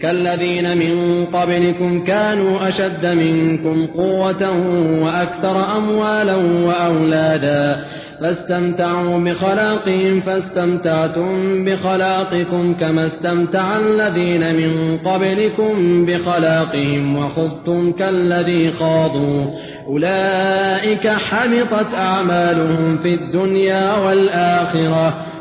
كالذين من قبلكم كانوا أشد منكم قوة وأكثر أموالا وأولادا فاستمتعوا بخلاقهم فاستمتعتم بخلاقكم كما استمتع الذين من قبلكم بخلاقهم وخذتم كالذي خاضوا أولئك حبطت أعمالهم في الدنيا والآخرة